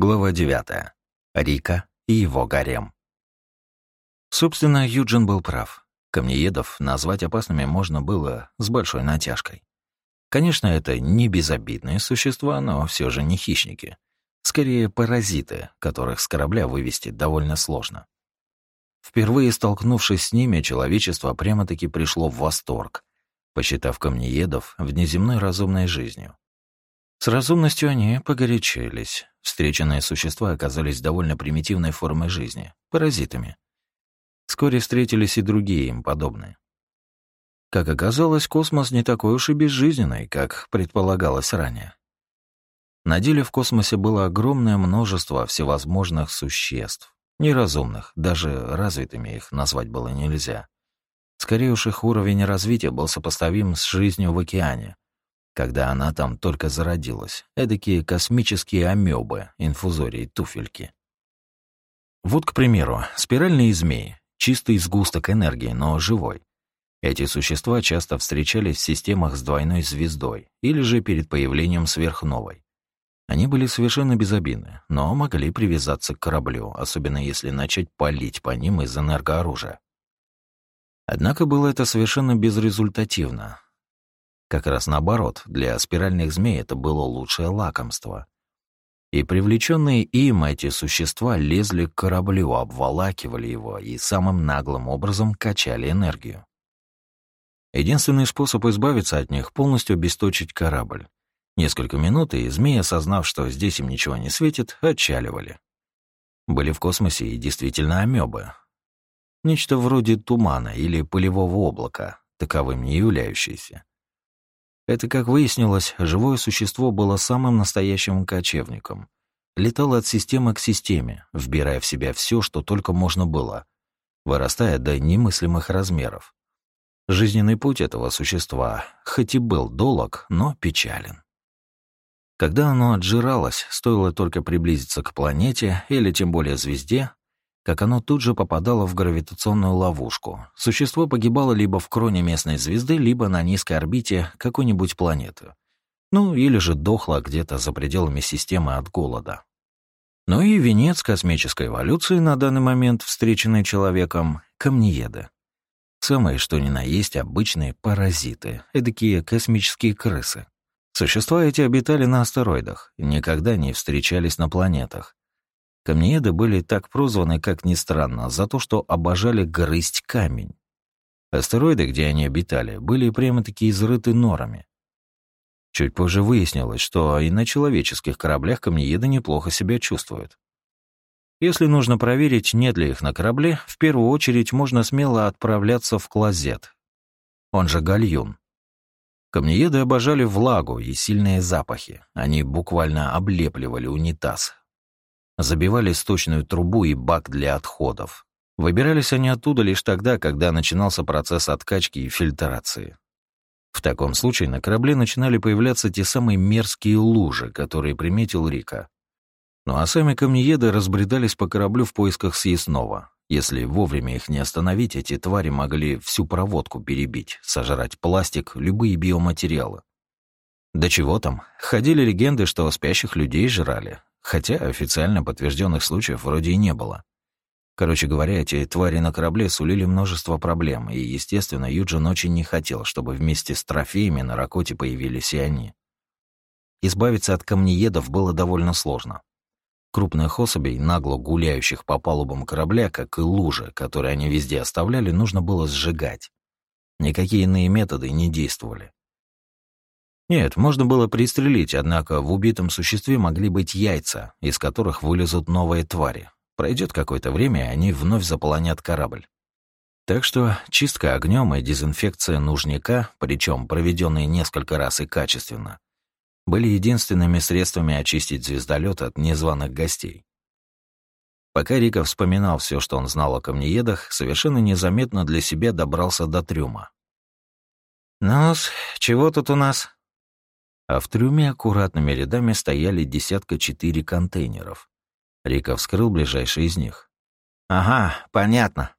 Глава 9. Рика и его гарем. Собственно, Юджин был прав. Камнеедов назвать опасными можно было с большой натяжкой. Конечно, это не безобидные существа, но все же не хищники. Скорее, паразиты, которых с корабля вывести довольно сложно. Впервые столкнувшись с ними, человечество прямо-таки пришло в восторг, посчитав камнеедов внеземной разумной жизнью. С разумностью они погорячились. Встреченные существа оказались довольно примитивной формой жизни — паразитами. Вскоре встретились и другие им подобные. Как оказалось, космос не такой уж и безжизненный, как предполагалось ранее. На деле в космосе было огромное множество всевозможных существ, неразумных, даже развитыми их назвать было нельзя. Скорее уж их уровень развития был сопоставим с жизнью в океане — когда она там только зародилась. Эдакие космические амебы, инфузории, туфельки. Вот, к примеру, спиральные змеи. Чистый сгусток энергии, но живой. Эти существа часто встречались в системах с двойной звездой или же перед появлением сверхновой. Они были совершенно безобидны, но могли привязаться к кораблю, особенно если начать палить по ним из энергооружия. Однако было это совершенно безрезультативно. Как раз наоборот, для спиральных змей это было лучшее лакомство. И привлеченные им эти существа лезли к кораблю, обволакивали его и самым наглым образом качали энергию. Единственный способ избавиться от них — полностью обесточить корабль. Несколько минут, и змеи, осознав, что здесь им ничего не светит, отчаливали. Были в космосе и действительно амебы. Нечто вроде тумана или пылевого облака, таковым не являющиеся. Это, как выяснилось, живое существо было самым настоящим кочевником. Летало от системы к системе, вбирая в себя все, что только можно было, вырастая до немыслимых размеров. Жизненный путь этого существа, хоть и был долог, но печален. Когда оно отжиралось, стоило только приблизиться к планете или тем более звезде, как оно тут же попадало в гравитационную ловушку. Существо погибало либо в кроне местной звезды, либо на низкой орбите какой-нибудь планеты. Ну, или же дохло где-то за пределами системы от голода. Ну и венец космической эволюции на данный момент, встреченный человеком, — камнееды. Самые что ни на есть обычные паразиты, эдакие космические крысы. Существа эти обитали на астероидах, никогда не встречались на планетах, Камнееды были так прозваны, как ни странно, за то, что обожали грызть камень. Астероиды, где они обитали, были прямо-таки изрыты норами. Чуть позже выяснилось, что и на человеческих кораблях камнееды неплохо себя чувствуют. Если нужно проверить, нет ли их на корабле, в первую очередь можно смело отправляться в клозет, он же гальюн. Камнееды обожали влагу и сильные запахи. Они буквально облепливали унитаз, Забивали сточную трубу и бак для отходов. Выбирались они оттуда лишь тогда, когда начинался процесс откачки и фильтрации. В таком случае на корабле начинали появляться те самые мерзкие лужи, которые приметил Рика. Ну а сами камнееды разбредались по кораблю в поисках съестного. Если вовремя их не остановить, эти твари могли всю проводку перебить, сожрать пластик, любые биоматериалы. Да чего там, ходили легенды, что спящих людей жрали, хотя официально подтвержденных случаев вроде и не было. Короче говоря, эти твари на корабле сулили множество проблем, и, естественно, Юджин очень не хотел, чтобы вместе с трофеями на Ракоте появились и они. Избавиться от камнеедов было довольно сложно. Крупных особей, нагло гуляющих по палубам корабля, как и лужи, которые они везде оставляли, нужно было сжигать. Никакие иные методы не действовали. Нет, можно было пристрелить, однако в убитом существе могли быть яйца, из которых вылезут новые твари. Пройдет какое-то время, и они вновь заполонят корабль. Так что чистка огнем и дезинфекция нужника, причем проведенные несколько раз и качественно, были единственными средствами очистить звездолет от незваных гостей. Пока Рика вспоминал все, что он знал о камнеедах, совершенно незаметно для себя добрался до трюма. ну чего тут у нас?» А в трюме аккуратными рядами стояли десятка четыре контейнеров. Рика вскрыл ближайший из них. «Ага, понятно».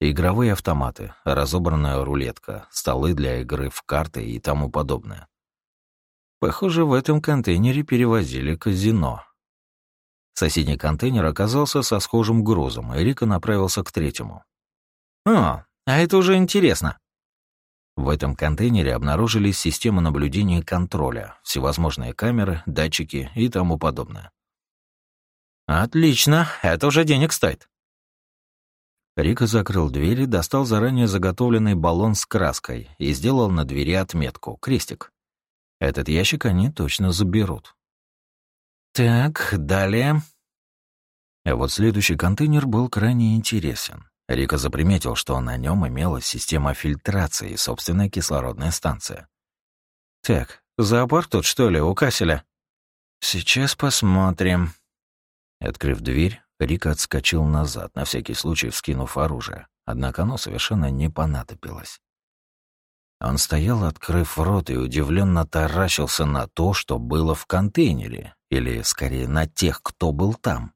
Игровые автоматы, разобранная рулетка, столы для игры в карты и тому подобное. Похоже, в этом контейнере перевозили казино. Соседний контейнер оказался со схожим грузом, и Рика направился к третьему. «О, а это уже интересно». В этом контейнере обнаружились системы наблюдения и контроля, всевозможные камеры, датчики и тому подобное. «Отлично, это уже денег стоит». Рика закрыл дверь и достал заранее заготовленный баллон с краской и сделал на двери отметку, крестик. Этот ящик они точно заберут. Так, далее. А вот следующий контейнер был крайне интересен. Рика заприметил, что на нем имелась система фильтрации и собственная кислородная станция. «Так, зоопарк тут, что ли, у Касселя?» «Сейчас посмотрим». Открыв дверь, Рика отскочил назад, на всякий случай вскинув оружие, однако оно совершенно не понадобилось. Он стоял, открыв рот, и удивленно таращился на то, что было в контейнере, или, скорее, на тех, кто был там.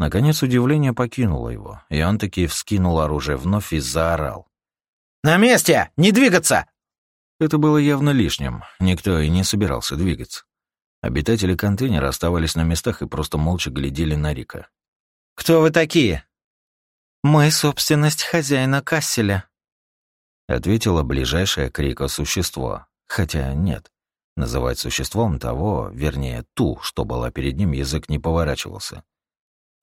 Наконец удивление покинуло его, и он таки вскинул оружие вновь и заорал. «На месте! Не двигаться!» Это было явно лишним, никто и не собирался двигаться. Обитатели контейнера оставались на местах и просто молча глядели на Рика. «Кто вы такие?» «Мы — собственность хозяина Касселя», ответило ближайшее к Рико существо. Хотя нет, называть существом того, вернее, ту, что была перед ним, язык не поворачивался.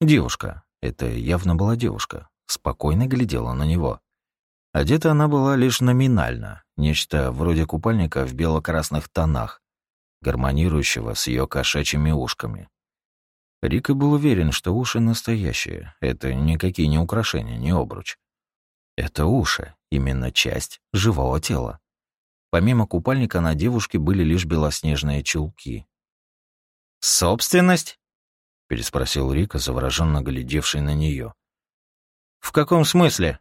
Девушка, это явно была девушка, спокойно глядела на него. Одета она была лишь номинально, нечто вроде купальника в бело-красных тонах, гармонирующего с ее кошачьими ушками. Рика был уверен, что уши настоящие, это никакие не украшения, не обруч. Это уши, именно часть живого тела. Помимо купальника на девушке были лишь белоснежные чулки. «Собственность?» — переспросил Рика, завороженно глядевший на нее. «В каком смысле?»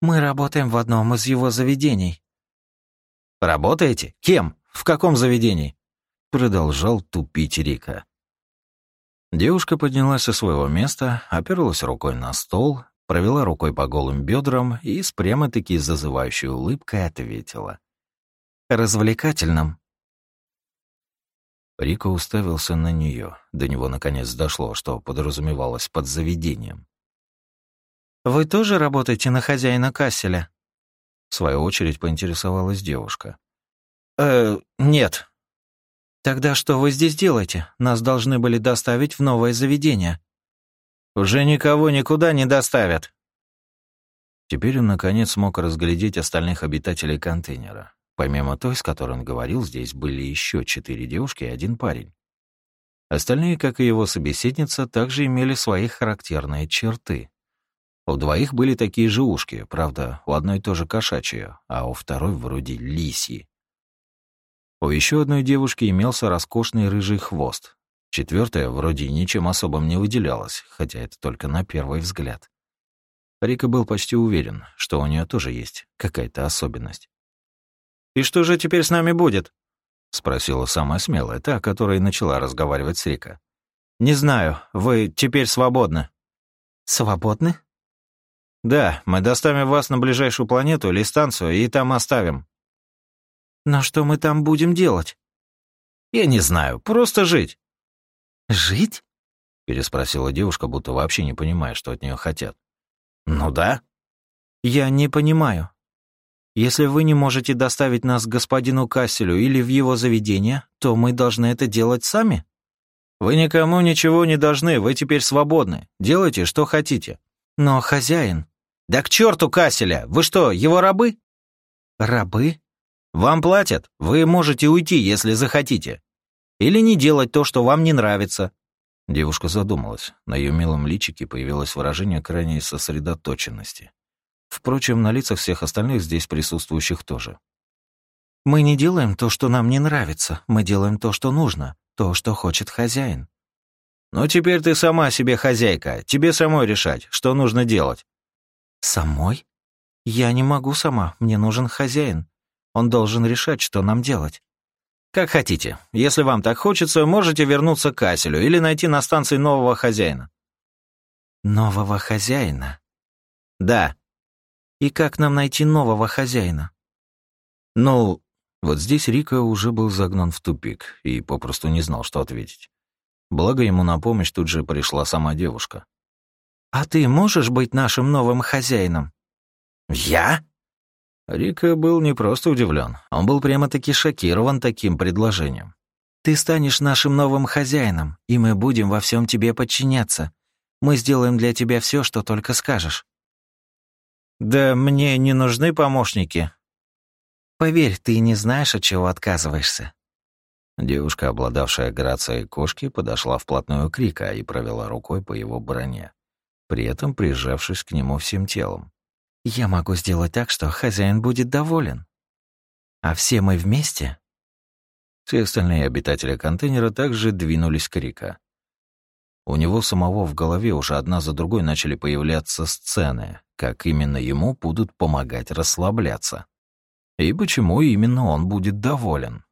«Мы работаем в одном из его заведений». «Работаете? Кем? В каком заведении?» Продолжал тупить Рика. Девушка поднялась со своего места, оперлась рукой на стол, провела рукой по голым бедрам и с прямо-таки зазывающей улыбкой ответила. «Развлекательным». Рико уставился на нее. До него наконец дошло, что подразумевалось под заведением. «Вы тоже работаете на хозяина Касселя?» В свою очередь поинтересовалась девушка. «Э, нет». «Тогда что вы здесь делаете? Нас должны были доставить в новое заведение». Уже никого никуда не доставят. Теперь он, наконец, смог разглядеть остальных обитателей контейнера. Помимо той, с которой он говорил, здесь были еще четыре девушки и один парень. Остальные, как и его собеседница, также имели свои характерные черты. У двоих были такие же ушки, правда, у одной тоже кошачьи, а у второй вроде лисьи. У еще одной девушки имелся роскошный рыжий хвост, Четвертая вроде ничем особым не выделялась, хотя это только на первый взгляд. Рика был почти уверен, что у нее тоже есть какая-то особенность. «И что же теперь с нами будет?» — спросила самая смелая, та, которая начала разговаривать с Рика. «Не знаю, вы теперь свободны». «Свободны?» «Да, мы доставим вас на ближайшую планету или станцию и там оставим». «Но что мы там будем делать?» «Я не знаю, просто жить. «Жить?» — переспросила девушка, будто вообще не понимая, что от нее хотят. «Ну да». «Я не понимаю. Если вы не можете доставить нас к господину Касселю или в его заведение, то мы должны это делать сами?» «Вы никому ничего не должны, вы теперь свободны. Делайте, что хотите». «Но хозяин...» «Да к черту Касселя! Вы что, его рабы?» «Рабы?» «Вам платят. Вы можете уйти, если захотите. Или не делать то, что вам не нравится». Девушка задумалась. На ее милом личике появилось выражение крайней сосредоточенности. Впрочем, на лицах всех остальных здесь присутствующих тоже. «Мы не делаем то, что нам не нравится. Мы делаем то, что нужно, то, что хочет хозяин». «Ну, теперь ты сама себе хозяйка. Тебе самой решать, что нужно делать». «Самой? Я не могу сама. Мне нужен хозяин. Он должен решать, что нам делать». Как хотите. Если вам так хочется, можете вернуться к Аселю или найти на станции нового хозяина. Нового хозяина? Да. И как нам найти нового хозяина? Ну, вот здесь Рика уже был загнан в тупик и попросту не знал, что ответить. Благо ему на помощь тут же пришла сама девушка. «А ты можешь быть нашим новым хозяином?» «Я?» Рика был не просто удивлен, он был прямо-таки шокирован таким предложением. «Ты станешь нашим новым хозяином, и мы будем во всем тебе подчиняться. Мы сделаем для тебя все, что только скажешь». «Да мне не нужны помощники». «Поверь, ты не знаешь, от чего отказываешься». Девушка, обладавшая грацией кошки, подошла вплотную к Рика и провела рукой по его броне, при этом прижавшись к нему всем телом. Я могу сделать так, что хозяин будет доволен. А все мы вместе? Все остальные обитатели контейнера также двинулись к Рика. У него самого в голове уже одна за другой начали появляться сцены, как именно ему будут помогать расслабляться. И почему именно он будет доволен.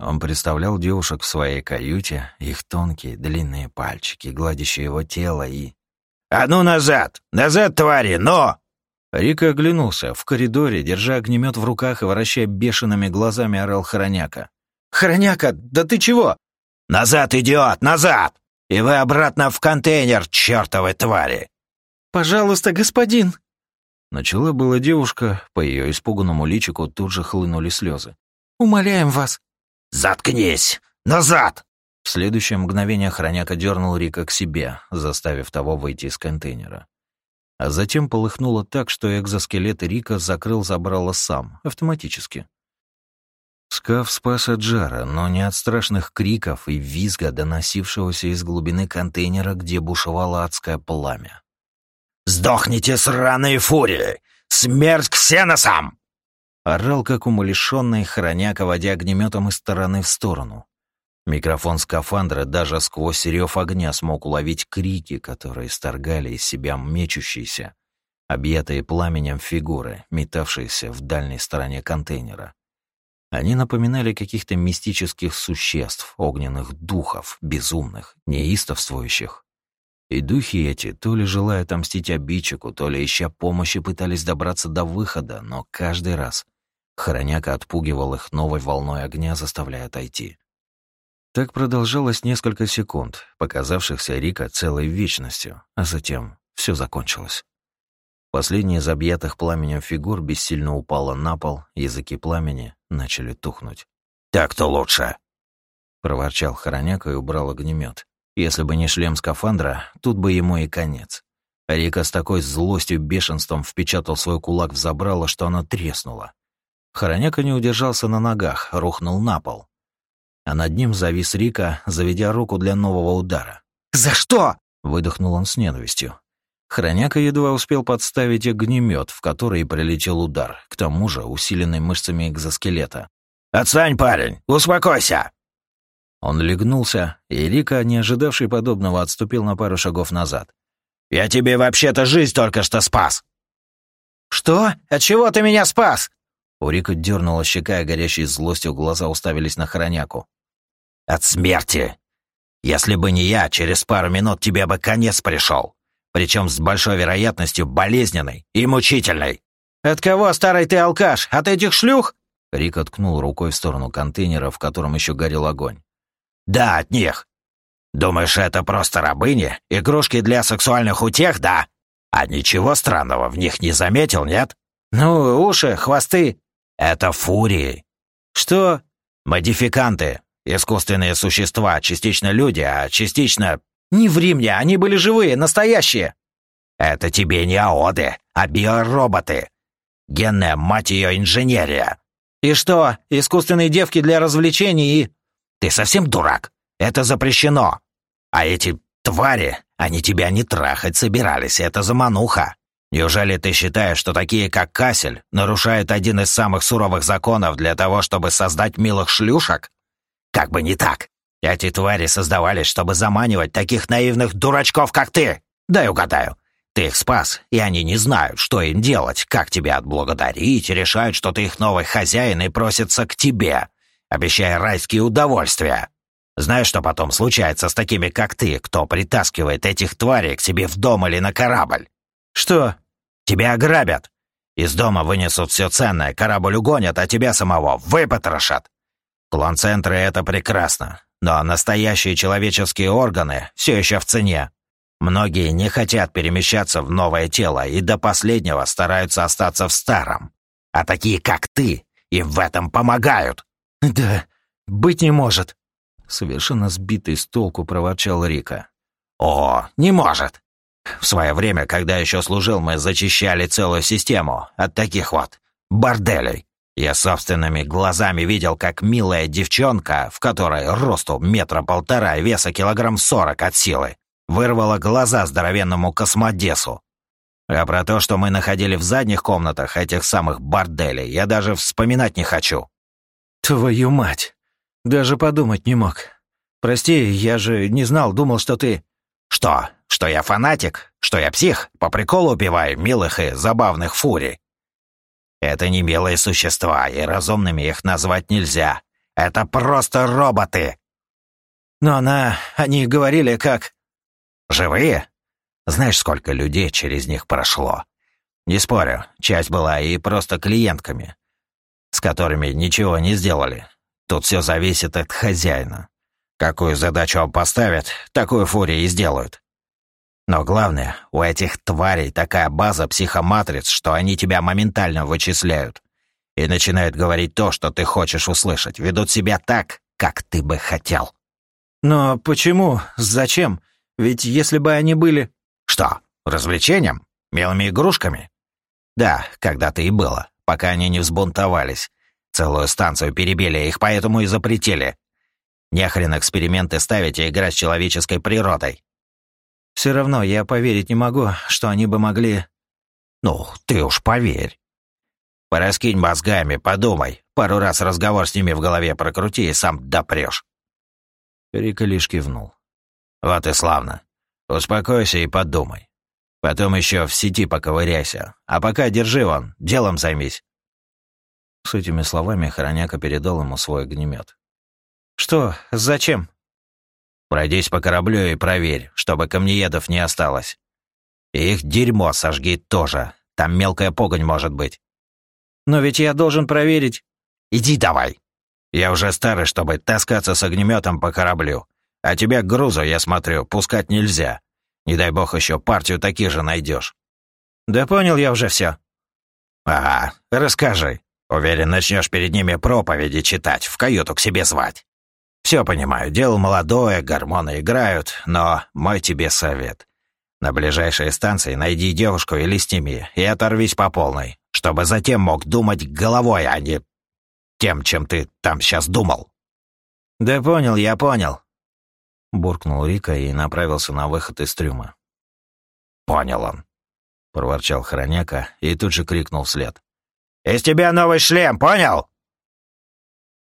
Он представлял девушек в своей каюте, их тонкие длинные пальчики, гладящие его тело и... «А ну назад! Назад, твари, но!» Рика оглянулся. В коридоре, держа огнемет в руках и вращая бешеными глазами, орал Хороняка. «Хороняка, да ты чего?» «Назад, идиот, назад! И вы обратно в контейнер, чертовы твари!» «Пожалуйста, господин!» Начала была девушка, по ее испуганному личику тут же хлынули слезы. «Умоляем вас!» «Заткнись! Назад!» В следующее мгновение Хороняка дернул Рика к себе, заставив того выйти из контейнера а затем полыхнуло так, что экзоскелет Рика закрыл забрало сам, автоматически. Скаф спас от жара, но не от страшных криков и визга, доносившегося из глубины контейнера, где бушевало адское пламя. «Сдохните, сраные фурии! Смерть ксеносам!» Орал, как умалишенный, хроняка, водя огнеметом из стороны в сторону. Микрофон скафандра даже сквозь рев огня смог уловить крики, которые сторгали из себя мечущиеся, объятые пламенем фигуры, метавшиеся в дальней стороне контейнера. Они напоминали каких-то мистических существ, огненных духов, безумных, неистовствующих. И духи эти, то ли желая отомстить обидчику, то ли ища помощи, пытались добраться до выхода, но каждый раз Хороняка отпугивал их новой волной огня, заставляя отойти. Так продолжалось несколько секунд, показавшихся Рика целой вечностью, а затем все закончилось. Последняя из объятых пламенем фигур бессильно упала на пол, языки пламени начали тухнуть. «Так-то лучше!» — проворчал Хороняка и убрал огнемет. Если бы не шлем скафандра, тут бы ему и конец. Рика с такой злостью бешенством впечатал свой кулак в забрало, что оно треснуло. Хороняка не удержался на ногах, рухнул на пол, а над ним завис Рика, заведя руку для нового удара. «За что?» — выдохнул он с ненавистью. Хроняка едва успел подставить огнемет, в который прилетел удар, к тому же усиленный мышцами экзоскелета. «Отстань, парень! Успокойся!» Он легнулся, и Рика, не ожидавший подобного, отступил на пару шагов назад. «Я тебе вообще-то жизнь только что спас!» «Что? От чего ты меня спас?» У Рика дернула щека, и горящей злостью глаза уставились на Хороняку. «От смерти! Если бы не я, через пару минут тебе бы конец пришел. Причем с большой вероятностью болезненный и мучительный. От кого, старый ты алкаш? От этих шлюх?» Рик откнул рукой в сторону контейнера, в котором еще горел огонь. «Да, от них. Думаешь, это просто рабыни? Игрушки для сексуальных утех, да? А ничего странного в них не заметил, нет? Ну, уши, хвосты, это фурии. Что? Модификанты. Искусственные существа, частично люди, а частично... Не ври мне, они были живые, настоящие. Это тебе не аоды, а биороботы. Генная, мать ее, инженерия. И что, искусственные девки для развлечений и... Ты совсем дурак? Это запрещено. А эти твари, они тебя не трахать собирались, это замануха. Неужели ты считаешь, что такие, как Кассель, нарушают один из самых суровых законов для того, чтобы создать милых шлюшек? Как бы не так. Эти твари создавались, чтобы заманивать таких наивных дурачков, как ты. Дай угадаю. Ты их спас, и они не знают, что им делать, как тебя отблагодарить, решают, что ты их новый хозяин и просятся к тебе, обещая райские удовольствия. Знаешь, что потом случается с такими, как ты, кто притаскивает этих тварей к себе в дом или на корабль? Что? Тебя ограбят. Из дома вынесут все ценное, корабль угонят, а тебя самого выпотрошат. Клон-центры — это прекрасно. но настоящие человеческие органы все еще в цене. Многие не хотят перемещаться в новое тело и до последнего стараются остаться в старом. А такие, как ты, им в этом помогают. Да, быть не может. Совершенно сбитый с толку проворчал Рика. О, не может. В свое время, когда еще служил, мы зачищали целую систему от таких вот борделей. Я собственными глазами видел, как милая девчонка, в которой росту метра полтора и веса килограмм сорок от силы, вырвала глаза здоровенному космодесу. А про то, что мы находили в задних комнатах этих самых борделей, я даже вспоминать не хочу. Твою мать! Даже подумать не мог. Прости, я же не знал, думал, что ты... Что? Что я фанатик? Что я псих? По приколу убиваю милых и забавных фурий? Это не милые существа, и разумными их назвать нельзя. Это просто роботы. Но она... Они говорили как... Живые? Знаешь, сколько людей через них прошло? Не спорю, часть была и просто клиентками, с которыми ничего не сделали. Тут все зависит от хозяина. Какую задачу он поставит, такую фурию и сделают. Но главное, у этих тварей такая база психоматриц, что они тебя моментально вычисляют. И начинают говорить то, что ты хочешь услышать. Ведут себя так, как ты бы хотел. Но почему? Зачем? Ведь если бы они были... Что, развлечением? Милыми игрушками? Да, когда-то и было, пока они не взбунтовались. Целую станцию перебили, их поэтому и запретили. Нехрен эксперименты ставить и играть с человеческой природой. Все равно я поверить не могу, что они бы могли... Ну, ты уж поверь. Пораскинь мозгами, подумай. Пару раз разговор с ними в голове прокрути и сам допрешь. Рика лишь кивнул. Вот и славно. Успокойся и подумай. Потом еще в сети поковыряйся. А пока держи вон, делом займись. С этими словами Хороняка передал ему свой огнемет. «Что? Зачем?» Пройдись по кораблю и проверь, чтобы камнеедов не осталось. И их дерьмо сожги тоже. Там мелкая погонь может быть. Но ведь я должен проверить. Иди давай. Я уже старый, чтобы таскаться с огнеметом по кораблю. А тебя к грузу, я смотрю, пускать нельзя. Не дай бог еще партию таких же найдешь. Да понял я уже все. Ага, расскажи. Уверен, начнешь перед ними проповеди читать, в каюту к себе звать. Все понимаю, дело молодое, гормоны играют, но мой тебе совет. На ближайшей станции найди девушку или сними, и оторвись по полной, чтобы затем мог думать головой, а не тем, чем ты там сейчас думал. Да понял, я понял. Буркнул Рика и направился на выход из трюма. Понял он. Проворчал Хроняка и тут же крикнул вслед. «Из тебя новый шлем, понял?»